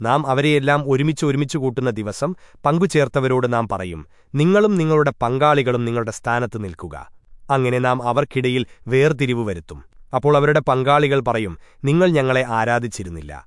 നാം അവരെയെല്ലാം ഒരുമിച്ച് ഒരുമിച്ച് കൂട്ടുന്ന ദിവസം പങ്കുചേർത്തവരോട് നാം പറയും നിങ്ങളും നിങ്ങളുടെ പങ്കാളികളും നിങ്ങളുടെ സ്ഥാനത്ത് നിൽക്കുക. അങ്ങനെ നാം അവർക്കിടയിൽ വേർതിരിവ് വരുത്തും. അപ്പോൾ അവരുടെ പങ്കാളികൾ പറയും നിങ്ങൾ ഞങ്ങളെ ആരാധിച്ചിരുന്നില്ല.